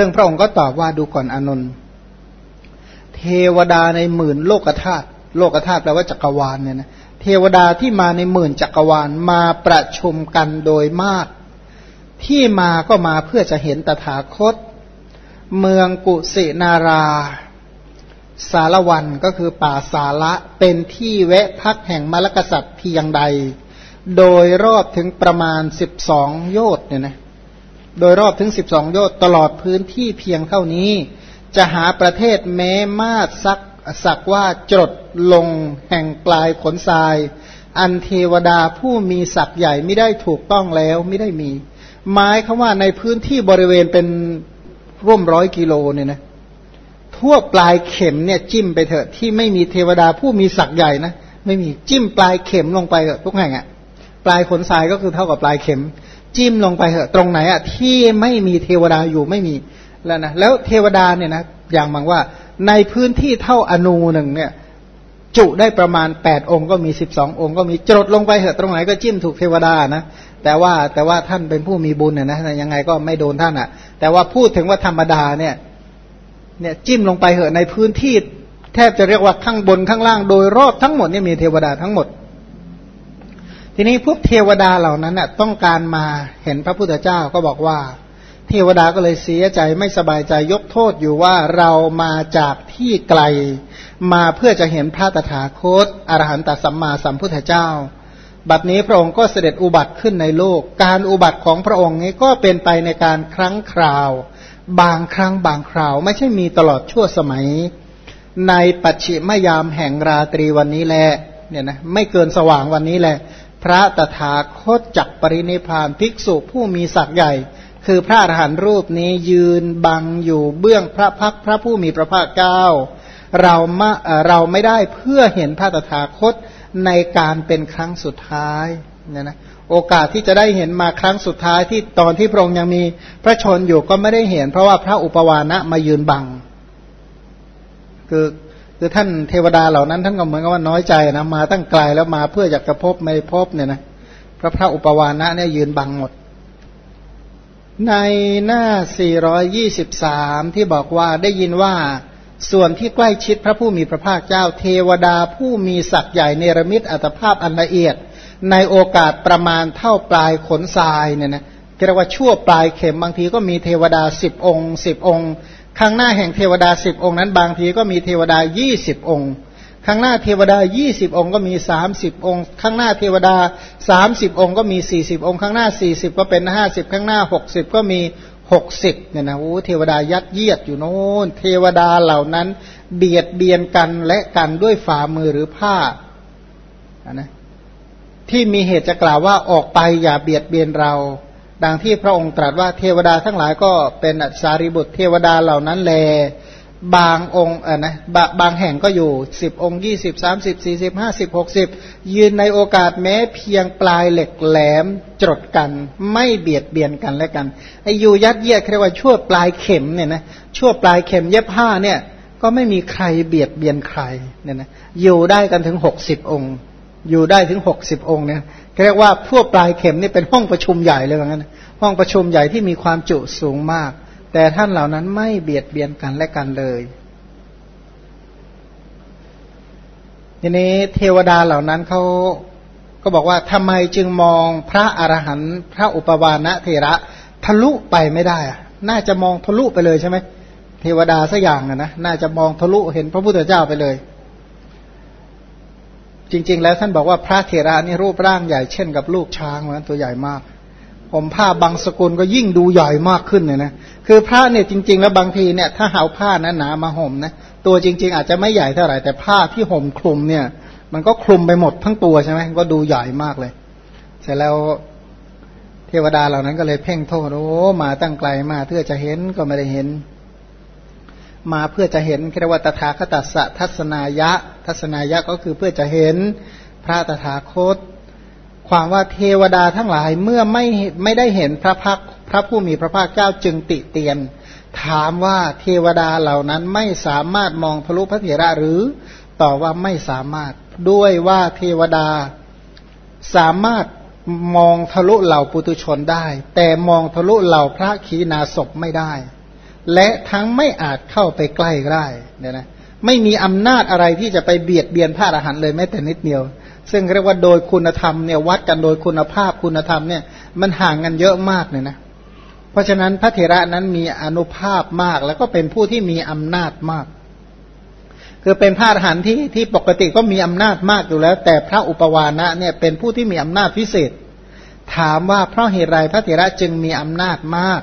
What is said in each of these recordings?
ซึ่งพระองค์ก็ตอบว่าดูก่อนอานนท์เทวดาในหมื่นโลกธาตุโลกธาตุแปลว่าจักรวาลเนี่ยนะเทวดาที่มาในหมื่นจักรวาลมาประชุมกันโดยมาก ที่มาก็มาเพื่อจะเห็นตถาคต เมืองกุสินารา สารวันก็คือป่าสาระเป็นที่แวะพักแห่งมรกษัตริย์เพียงใด โดยรอบถึงประมาณสิบสองโยชน์เนี่ยนะ โดยรอบถึงสิบสองโยชน์ตลอดพื้นที่เพียงเท่านี้ จะหาประเทศแม้มาดซักสักว่าจดลงแห่งปลายขนทราย อันเทวดาผู้มีศักย์ใหญ่ไม่ได้ถูกต้องแล้วไม่ได้มี หมายคำว่าในพื้นที่บริเวณเป็นร่วมร้อยกิโลเนี่ยนะทั่วปลายเข็มเนี่ยจิ้มไปเถอะที่ไม่มีเทวดาผู้มีศักย์ใหญ่นะไม่มีจิ้มปลายเข็มลงไปเถอะทุกแห่งอะ่ะปลายขนทรายก็คือเท่ากับปลายเข็ม จิ้มลงไปเถอะตรงไหนอะที่ไม่มีเทวดาอยู่ไม่มีแล้วนะแล้วเทวดาเนี่ยนะอย่างบางว่าในพื้นที่เท่าอนูหนึ่งเนี่ยจุได้ประมาณแปดองค์ก็มีสิบสององค์ก็มีจดลงไปเหอะตรงไหนก็จิ้มถูกเทวดานะแต่ว่าแต่ว่าท่านเป็นผู้มีบุญนี่ยนะยังไงก็ไม่โดนท่านอะ แต่ว่าพูดถึงว่าธรรมดาเนี่ยเนี่ยจิ้มลงไปเหอะในพื้นที่ แทบจะเรียกว่าข้างบนข้างล่างโดยรอบทั้งหมดเนี่ยมีเทวดาทั้งหมด ทีนี้พวกเทวดาเหล่านั้นน่ะต้องการมาเห็นพระพุทธเจ้าก็บอกว่า เทวดาก็เลยเสียใจไม่สบายใจยกโทษอยู่ว่าเรามาจากที่ไกล มาเพื่อจะเห็นพระตถาคตอรหันตสัมมาสัมพุทธเจ้า บัดนี้พระองค์ก็เสด็จอุบัติขึ้นในโลก การอุบัติของพระองค์นี้ก็เป็นไปในการครั้งคราว บางครั้งบางคราว ไม่ใช่มีตลอดชั่วสมัย ในปัจฉิมยามแห่งราตรีวันนี้แหละเนี่ยนะไม่เกินสว่างวันนี้แหละ ระตถาคตจักปรินิพานภิกษุผู้มีศักย์ใหญ่ คือพระอรหันต์รูปนี้ยืนบังอยู่เบื้องพระพักพระผู้มีพระภาคเจ้าเรามาเราไม่ได้เพื่อเห็นพระตถาคตในการเป็นครั้งสุดท้ายเนี่ยนะโอกาสที่จะได้เห็นมาครั้งสุดท้ายที่ตอนที่พระองค์ยังมีพระชนอยู่ก็ไม่ได้เห็น เพราะว่าพระอุปวานะมายืนบัง คือ คือท่านเทวดาเหล่านั้นท่านก็เหมือนกับว่าน้อยใจนะมาตั้งไกลแล้วมาเพื่ออยากจะพบไม่พบเนี่ยนะพระพระอุปวานะเนี่ยยืนบังหมด ในหน้า 423 ที่บอกว่าได้ยินว่าส่วนที่ใกล้ชิดพระผู้มีพระภาคเจ้า เทวดาผู้มีศักย์ใหญ่เนรมิตอัตภาพอันละเอียด ในโอกาสประมาณเท่าปลายขนทรายเนี่ยนะเรียกว่าชั่วปลายเข็มบางทีก็มีเทวดาสิบองค์สิบองค์ ข้างหน้าแห่งเทวดาสิบองค์นั้นบางทีก็มีเทวดายี่สิบองค์ ข้างหน้าเทวดายี่สิบองค์ก็มีสามสิบองค์ ข้างหน้าเทวดาสามสิบองค์ก็มีสี่สิบองค์ข้างหน้าสี่สิบก็เป็นห้าสิบข้างหน้าหกสิบก็มีหกสิบเนี่ยนะโอ้เทวดายัดเยียดอยู่โน่นเทวดาเหล่านั้น เบียดเบียนกันและกันด้วยฝ่ามือหรือผ้านะที่มีเหตุจะกล่าวว่าออกไปอย่าเบียดเบียนเรา ดังที่พระองค์ตรัสว่าเทวดาทั้งหลายก็เป็นสารีบุตรเทวดาเหล่านั้นแล บางองค์อะนะบางแห่งก็อยู่สิบองค์ยี่สิบสามสิบสี่สิบห้าสิบหกสิบยืนในโอกาสแม้เพียงปลายเหล็กแหลมจดกัน ไม่เบียดเบียนกันและกันไอ้อยู่ยัดเยียดเรียกว่าชั่วปลายเข็มเนี่ยนะชั่วปลายเข็มเย็บผ้าเนี่ย ก็ไม่มีใครเบียดเบียนใครเนี่ยนะอยู่ได้กันถึงหกสิบองค์ อยู่ได้ถึงหกสิบองค์เนี่ย เรียกว่าพวกปลายเข็มนี่เป็นห้องประชุมใหญ่เลยว่างั้นห้องประชุมใหญ่ที่มีความจุสูงมาก แต่ท่านเหล่านั้นไม่เบียดเบียนกันและกันเลยทีนี้เทวดาเหล่านั้นเขาก็บอกว่าทำไมจึงมองพระอรหันต์พระอุปวานะเทระทะลุไปไม่ได้อะน่าจะมองทะลุไปเลยใช่ไหมเทวดาสักอย่างนะน่าจะมองทะลุเห็นพระพุทธเจ้าไปเลย จริง ๆ แล้วท่านบอกว่าพระเทระนี่รูปร่างใหญ่เช่นกับลูกช้างเหมือนตัวใหญ่มากผมผ้าบางสกุลก็ยิ่งดูใหญ่มากขึ้นเนี่ยนะคือผ้าเนี่ยจริง ๆ แล้วบางทีเนี่ยถ้าเอาผ้านั้นหนามาห่มนะตัวจริง ๆ อาจจะไม่ใหญ่เท่าไหร่แต่ผ้าที่ห่มคลุมเนี่ย มันก็คลุมไปหมดทั้งตัวใช่ไหมก็ดูใหญ่มากเลย เสร็จแล้วเทวดาเหล่านั้นก็เลยเพ่งโทษโอ้มาตั้งไกลมาเพื่อจะเห็นก็ไม่ได้เห็น มาเพื่อจะเห็นเรียกว่าตถาคตสัทัศนายะ ทัศนายะก็คือเพื่อจะเห็นพระตถาคต ความว่าเทวดาทั้งหลายเมื่อไม่ไม่ได้เห็นพระพักพระผู้มีพระภาคเจ้าจึงติเตียน ถามว่าเทวดาเหล่านั้นไม่สามารถมองทะลุพระเถระหรือตอบว่าไม่สามารถด้วยว่าเทวดาสามารถมองทะลุเหล่าปุตุชนได้ แต่มองทะลุเหล่าพระขีณาศพไม่ได้ และทั้งไม่อาจเข้าไปใกล้ได้เนี่ยนะไม่มีอำนาจอะไรที่จะไปเบียดเบียนพระอรหันต์เลยแม้แต่นิดเดียว ซึ่งเรียกว่าโดยคุณธรรมเนี่ยวัดกันโดยคุณภาพคุณธรรมเนี่ยมันห่างกันเยอะมากเลยนะ เพราะฉะนั้นพระเถระนั้นมีอนุภาพมาก แล้วก็เป็นผู้ที่มีอำนาจมาก คือเป็นพระอรหันต์ที่ที่ปกติก็มีอำนาจมากอยู่แล้ว แต่พระอุปวานะเนี่ยเป็นผู้ที่มีอำนาจพิเศษ ถามว่าเพราะเหตุไรพระเถระจึงมีอำนาจมาก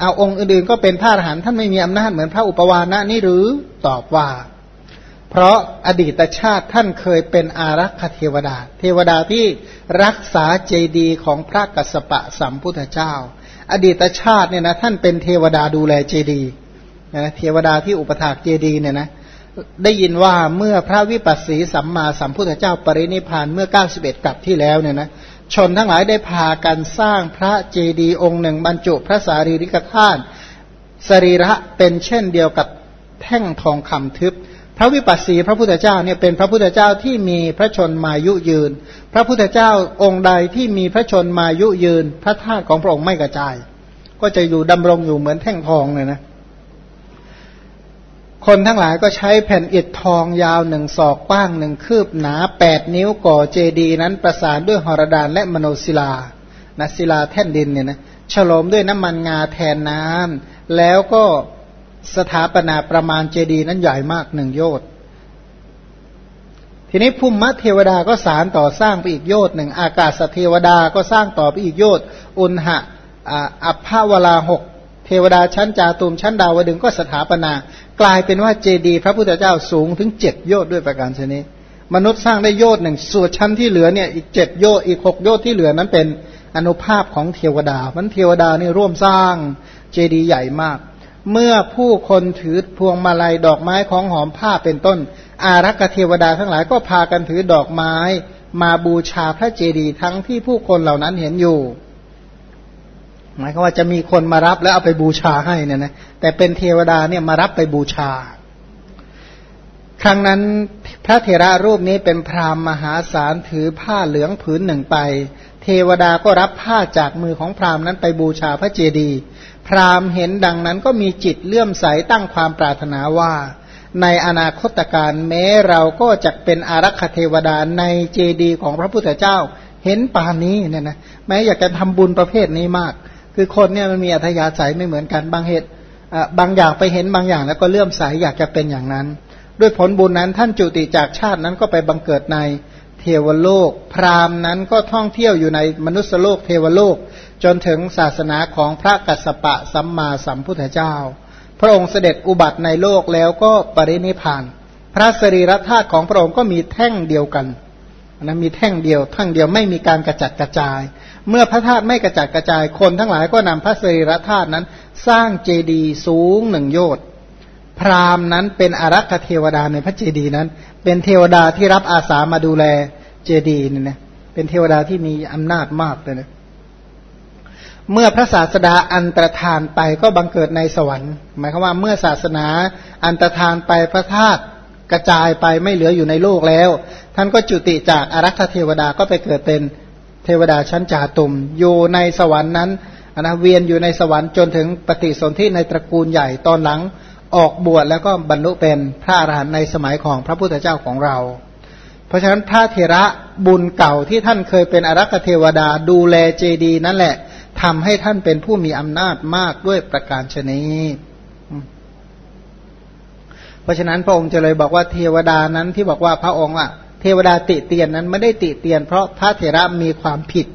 เอาองค์อื่นๆก็เป็นพระอรหันต์ท่านไม่มีอำนาจเหมือนพระอุปวานะนี่หรือตอบว่า เพราะอดีตชาติท่านเคยเป็นอารักขเทวดา เทวดาที่รักษาเจดีย์ของพระกัสสปะสัมพุทธเจ้า อดีตชาติเนี่ยนะท่านเป็นเทวดาดูแลเจดีย์นะเทวดาที่อุปถากเจดีย์เนี่ยนะได้ยินว่าเมื่อพระวิปัสสีสัมมาสัมพุทธเจ้าปรินิพานเมื่อ 91กับที่แล้วเนี่ยนะ ชนทั้งหลายได้พากันสร้างพระเจดีย์องค์หนึ่งบรรจุพระสารีริกธาตุสรีระเป็นเช่นเดียวกับแท่งทองคำทึบ พระวิปัสสีพระพุทธเจ้าเนี่ยเป็นพระพุทธเจ้าที่มีพระชนมายุยืน พระพุทธเจ้าองค์ใดที่มีพระชนมายุยืน พระธาตุของพระองค์ไม่กระจาย ก็จะอยู่ดำรงอยู่เหมือนแท่งทองเลยนะ คนทั้งหลายก็ใช้แผ่นอิฐทองยาวหนึ่งศอกกว้างหนึ่งคืบหนาแปดนิ้วก่อเจดีนั้นประสานด้วยหรดานและมโนศิลานะศิลาแท่นดินเนี่ยนะฉลมด้วยน้ำมันงาแทนน้ำแล้วก็สถาปนาประมาณเจดีนั้นใหญ่มากหนึ่งโยชน์ทีนี้ภูมิเทวดาก็สารต่อสร้างไปอีกโยชน์หนึ่งอากาศเทวดาก็สร้างต่อไปอีกโยชน์อุณหะอัพภาวลาหก เทวดาชั้นจาตุมชั้นดาวดึงก็สถาปนา กลายเป็นว่าเจดีพระพุทธเจ้าสูงถึงเจ็ดโยชน์ด้วยประการชนิดมนุษย์สร้างได้โยชน์หนึ่งส่วนชั้นที่เหลือเนี่ยอีกเจ็ดโยชน์อีกหกโยชน์ที่เหลือนั้นเป็นอนุภาพของเทวดามันเทวดานี่ร่วมสร้างเจดีย์ใหญ่มาก เมื่อผู้คนถือพวงมาลัยดอกไม้ของหอมผ้าเป็นต้น อารักษเทวดาทั้งหลายก็พากันถือดอกไม้ มาบูชาพระเจดีย์ทั้งที่ผู้คนเหล่านั้นเห็นอยู่ หมายความว่าจะมีคนมารับแล้วเอาไปบูชาให้เนี่ยนะแต่เป็นเทวดาเนี่ยมารับไปบูชา ครั้งนั้นพระเถระรูปนี้เป็นพราหมณ์มหาศาลถือผ้าเหลืองผืนหนึ่งไป เทวดาก็รับผ้าจากมือของพราหมณ์นั้นไปบูชาพระเจดีย์พราหมณ์เห็นดังนั้นก็มีจิตเลื่อมใสตั้งความปรารถนาว่า ในอนาคตการแม้เราก็จะเป็นอารักขเทวดาในเจดีย์ของพระพุทธเจ้า เห็นป่านนี้เนี่ยนะแม้อยากจะทำบุญประเภทนี้มาก คือคนเนี่ยมันมีอัธยาศัยไม่เหมือนกันบางเหตุบางอย่างไปเห็นบางอย่างแล้วก็เลื่อมใสอยากจะเป็นอย่างนั้น ด้วยผลบุญนั้นท่านจุติจากชาตินั้นก็ไปบังเกิดในเทวโลก พราหมณ์นั้นก็ท่องเที่ยวอยู่ในมนุษยโลกเทวโลก จนถึงศาสนาของพระกัสสปะสัมมาสัมพุทธเจ้า พระองค์เสด็จอุบัติในโลกแล้วก็ปรินิพาน พระสรีรธาตุของพระองค์ก็มีแท่งเดียวกันนะมีแท่งเดียวทั้งเดียวไม่มีการกระจัดกระจาย เมื่อพระธาตุไม่กระจัดกระจายคนทั้งหลายก็นำพระสรีระธาตุนั้น สร้างเจดีย์สูงหนึ่งโยชน์พราหมณ์นั้นเป็นอารักษเทวดาในพระเจดีย์นั้น เป็นเทวดาที่รับอาสามาดูแลเจดีย์นี่นะเป็นเทวดาที่มีอำนาจมากเลยนะเมื่อพระศาสดาอันตรธานไปก็บังเกิดในสวรรค์ หมายความว่าเมื่อศาสนาอันตรธานไปพระธาตุกระจายไปไม่เหลืออยู่ในโลกแล้ว ท่านก็จุติจากอารักษเทวดาก็ไปเกิดเป็น เทวดาชั้นจาตุม อยู่ในสวรรค์นั้นนะเวียนอยู่ในสวรรค์จนถึงปฏิสนธิในตระกูลใหญ่ตอนหลังออกบวชแล้วก็บรรลุเป็นพระอรหันต์ในสมัยของพระพุทธเจ้าของเรา เพราะฉะนั้นพระเถระบุญเก่าที่ท่านเคยเป็นอรักษเทวดาดูแลเจดีนั่นแหละทำให้ท่านเป็นผู้มีอำนาจมากด้วยประการชนีเพราะฉะนั้นพระองค์จะเลยบอกว่าเทวดานั้นที่บอกว่าพระองค์อะ เทวดาติเตียนนั้นไม่ได้ติเตียน เพราะพระเถระมีความผิด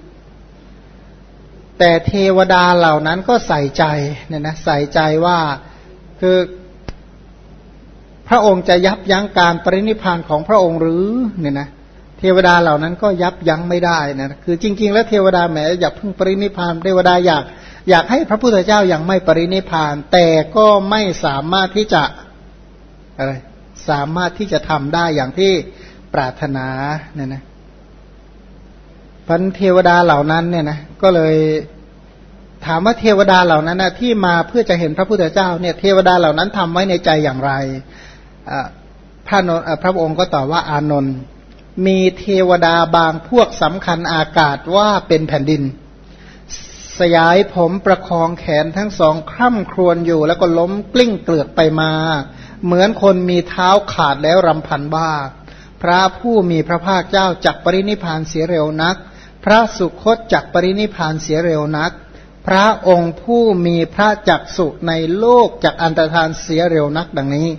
แต่เทวดาเหล่านั้นก็ใส่ใจเนี่ยนะใส่ใจว่าคือพระองค์จะยับยั้งการปรินิพานของพระองค์หรือเนี่ยนะเทวดาเหล่านั้นก็ยับยั้งไม่ได้นะคือจริง ๆ แล้วเทวดาแม้อยากพึ่งปรินิพานเทวดาอยากอยากให้พระพุทธเจ้ายัางไม่ปรินิพาน แต่ก็ไม่สามารถที่จะอะไรสามารถที่จะทำได้อย่างที่ ปรารถนาเนี่ยนะพันเทวดาเหล่านั้นเนี่ยนะก็เลยถามว่าเทวดาเหล่านั้นนะที่มาเพื่อจะเห็นพระพุทธเจ้าเนี่ยเทวดาเหล่านั้นทำไว้ในใจอย่างไรพระนนพระองค์ก็ตอบว่าอานนท์มีเทวดาบางพวกสำคัญอากาศว่าเป็นแผ่นดิน สยายผมประคองแขนทั้งสองคร่ำครวญอยู่ แล้วก็ล้มกลิ้งเกลือกไปมา เหมือนคนมีเท้าขาดแล้วรำพันบ้า พระผู้มีพระภาคเจ้าจักปรินิพานเสียเร็วนัก พระสุคตจักปรินิพานเสียเร็วนัก พระองค์ผู้มีพระจักสุในโลกจักอันตรธานเสียเร็วนักดังนี้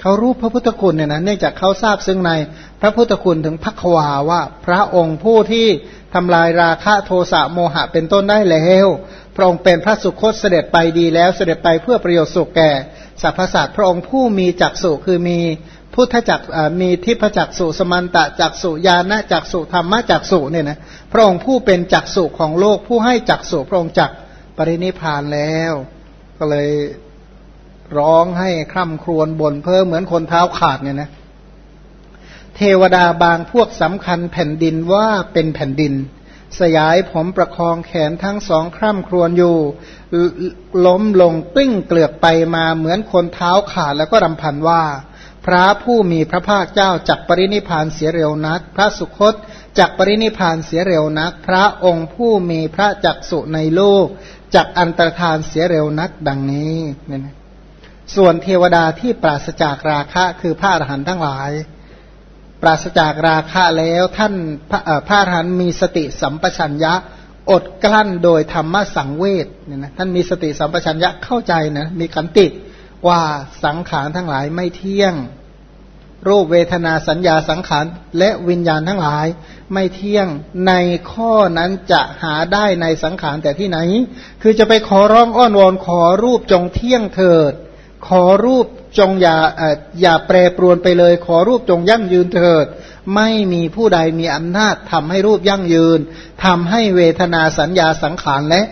เขารู้พระพุทธคุณเนี่ยนะเนื่องจากเขาทราบซึ่งในพระพุทธคุณถึงพักวาว่า พระองค์ผู้ที่ทำลายราคะโทสะโมหะเป็นต้นได้แล้วพระองค์เป็นพระสุคตเสด็จไปดีแล้วเสด็จไปเพื่อประโยชน์สุขแก่สรรพสัตว์พระองค์ผู้มีจักสุคือมี พุทธจักมีทิพจักสุสมันตะจักสุญาณจักสุธรรมจักสุเนี่ยนะพระองค์ผู้เป็นจักสุของโลกผู้ให้จักสุพระองค์จักปรินิพานแล้ว ก็เลยร้องให้คร่ำครวญบ่นเพ้อเหมือนคนเท้าขาดเนี่ยนะเทวดาบางพวกสำคัญแผ่นดินว่าเป็นแผ่นดิน สยายผมประคองแขนทั้งสองคร่ำครวญอยู่ ล้มลงกลิ้งเกลือกไปมาเหมือนคนเท้าขาดแล้วก็รำพันว่า พระผู้มีพระภาคเจ้าจักปรินิพานเสียเร็วนัก พระสุคตจักปรินิพานเสียเร็วนัก พระองค์ผู้มีพระจักสุในโลกจักอันตรธานเสียเร็วนักดังนี้เนี่ยนะส่วนเทวดาที่ปราศจากราคะคือพระอรหันต์ทั้งหลาย ปราศจากราคะแล้วท่านพระพระอรหันต์มีสติสัมปชัญญะอดกลั้นโดยธรรมสังเวชเนี่ยนะท่านมีสติสัมปชัญญะเข้าใจนะมีขันติ ว่าสังขารทั้งหลายไม่เที่ยง รูปเวทนาสัญญาสังขารและวิญญาณทั้งหลาย ไม่เที่ยงในข้อนั้นจะหาได้ในสังขารแต่ที่ไหน คือจะไปขอร้องอ้อนวอนขอรูปจงเที่ยงเถิด ขอรูปจงอย่าอย่าแปรปรวนไปเลย ขอรูปจงยั่งยืนเถิด ไม่มีผู้ใดมีอำนาจทำให้รูปยั่งยืนทำให้เวทนาสัญญาสังขารและ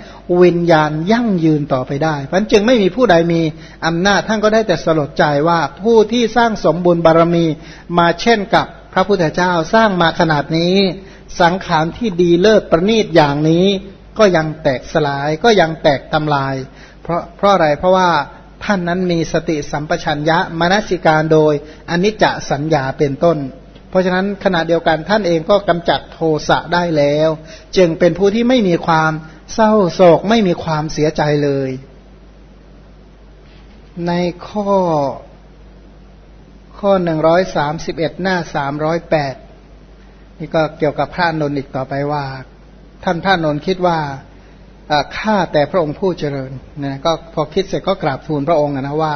วิญญาณยั่งยืนต่อไปได้เพราะจึงไม่มีผู้ใดมีอำนาจท่านก็ได้แต่สลดใจว่าผู้ที่สร้างสมบุญบารมีมาเช่นกับพระพุทธเจ้าสร้างมาขนาดนี้ สังขารที่ดีเลิศประณีตอย่างนี้ก็ยังแตกสลายก็ยังแตกทำลาย เพราะเพราะอะไรเพราะว่าท่านนั้นมีสติสัมปชัญญะมนสิการโดยอนิจจสัญญาเป็นต้น ราะฉะนั้นขณะเดียวกันท่านเองก็กำจัดโทสะได้แล้ว จึงเป็นผู้ที่ไม่มีความเศร้าโศกไม่มีความเสียใจเลย ในข้อ ข้อหนึ่งร้อยสามสิบเอ็ดหน้าสามร้อยแปดนี่ก็เกี่ยวกับพระนนท์อีกต่อไปว่า ท่านพระนนท์คิดว่าข้าแต่พระองค์ผู้เจริญนะก็พอคิดเสร็จก็กราบทูลพระองค์นะว่า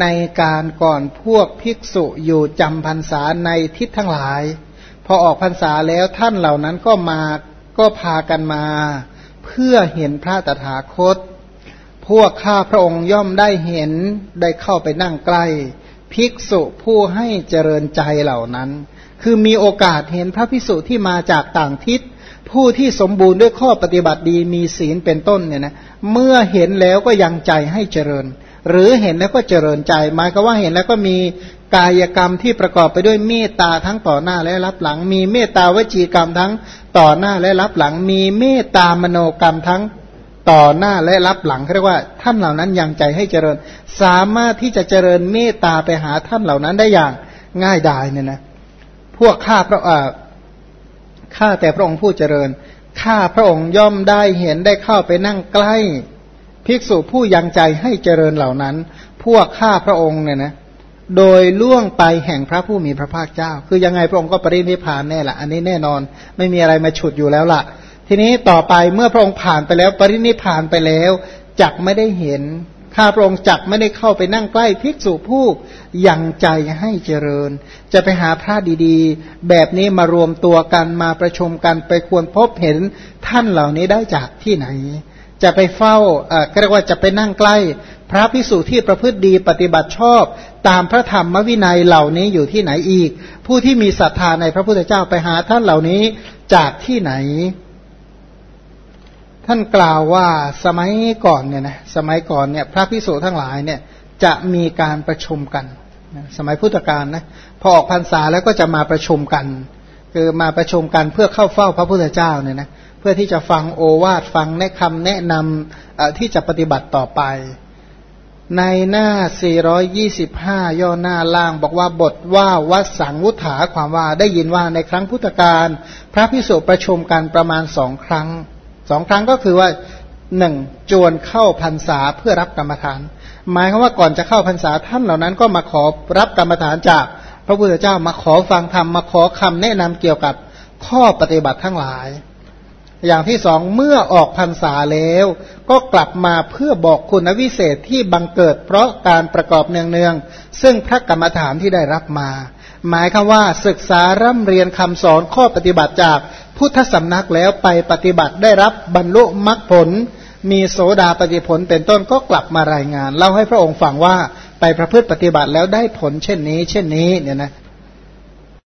ในการก่อนพวกภิกษุอยู่จำพรรษาในทิศทั้งหลาย พอออกพรรษาแล้วท่านเหล่านั้นก็มาก็พากันมา เพื่อเห็นพระตถาคต พวกข้าพระองค์ย่อมได้เห็นได้เข้าไปนั่งใกล้ ภิกษุผู้ให้เจริญใจเหล่านั้น คือมีโอกาสเห็นพระภิกษุที่มาจากต่างทิศผู้ที่สมบูรณ์ด้วยข้อปฏิบัติดีมีศีลเป็นต้นเนี่ยนะเมื่อเห็นแล้วก็ยังใจให้เจริญ หรือเห็นแล้วก็เจริญใจหมายก็ว่าเห็นแล้วก็มีกายกรรมที่ประกอบไปด้วยเมตตาทั้งต่อหน้าและรับหลัง มีเมตตาวจีกรรมทั้งต่อหน้าและรับหลัง มีเมตตามโนกรรมทั้งต่อหน้าและรับหลังเรียกว่าท่านเหล่านั้นยังใจให้เจริญ สามารถที่จะเจริญเมตตาไปหาท่านเหล่านั้นได้อย่างง่ายดายเนี่ยนะพวกข้าพระข้าแต่พระองค์ผู้เจริญข้าพระองค์ย่อมได้เห็นได้เข้าไปนั่งใกล้ ภิกษุผู้ยังใจให้เจริญเหล่านั้น พวกข้าพระองค์เนี่ยนะโดยล่วงไปแห่งพระผู้มีพระภาคเจ้า คือยังไงพระองค์ก็ปรินิพานแน่ละอันนี้แน่นอนไม่มีอะไรมาฉุดอยู่แล้วละ่ะ ทีนี้ต่อไปเมื่อพระองค์ผ่านไปแล้ว ปรินิพานไปแล้วจักไม่ได้เห็นข้าพระองค์จักไม่ได้เข้าไปนั่งใกล้ภิกษุผู้ยังใจให้เจริญ จะไปหาพระดีๆ แบบนี้มารวมตัวกันมาประชุมกันไปควรพบเห็นท่านเหล่านี้ได้จากที่ไหน จะไปเฝ้าเอ่อเรียกว่าจะไปนั่งใกล้ พระภิกษุที่ประพฤติดีปฏิบัติชอบ ตามพระธรรมวินัยเหล่านี้อยู่ที่ไหนอีก ผู้ที่มีศรัทธาในพระพุทธเจ้าไปหาท่านเหล่านี้จากที่ไหน ท่านกล่าวว่าสมัยก่อนเนี่ยนะสมัยก่อนเนี่ยพระพิสุทั้งหลายเนี่ยจะมีการประชุมกัน สมัยพุทธกาลนะพอออกพรรษาแล้วก็จะมาประชุมกัน คือมาประชุมกันเพื่อเข้าเฝ้าพระพุทธเจ้าเนี่ยนะ เพื่อที่จะฟังโอวาทฟังแนะคำแนะนำที่จะปฏิบัติต่อไป ในหน้า 425 ย่อหน้าล่างบอกว่าบทว่าวัดสังวุฒาความว่าได้ยินว่าในครั้งพุทธกาลพระพิสุประชุมกันประมาณสองครั้งสองครั้งก็คือว่าหนึ่งจวนเข้าพรรษาเพื่อรับกรรมฐาน หมายความว่าก่อนจะเข้าพรรษาท่านเหล่านั้นก็มาขอรับกรรมฐานจาก พระพุทธเจ้ามาขอฟังธรรมมาขอคำแนะนำเกี่ยวกับข้อปฏิบัติทั้งหลาย อย่างที่สองเมื่อออกพรรษาแล้ว ก็กลับมาเพื่อบอกคุณวิเศษที่บังเกิด เพราะการประกอบเนืองๆซึ่งพระกรรมฐานที่ได้รับมา หมายคือว่าศึกษาร่ำเรียนคำสอนข้อปฏิบัติจากพุทธสำนักแล้วไปปฏิบัติได้รับบรรลุมรรคผล มีโสดาปฏิผลเป็นต้นก็กลับมารายงาน เล่าให้พระองค์ฟังว่าไปประพฤติปฏิบัติแล้วได้ผลเช่นนี้ เช่นนี้เนี่ยนะ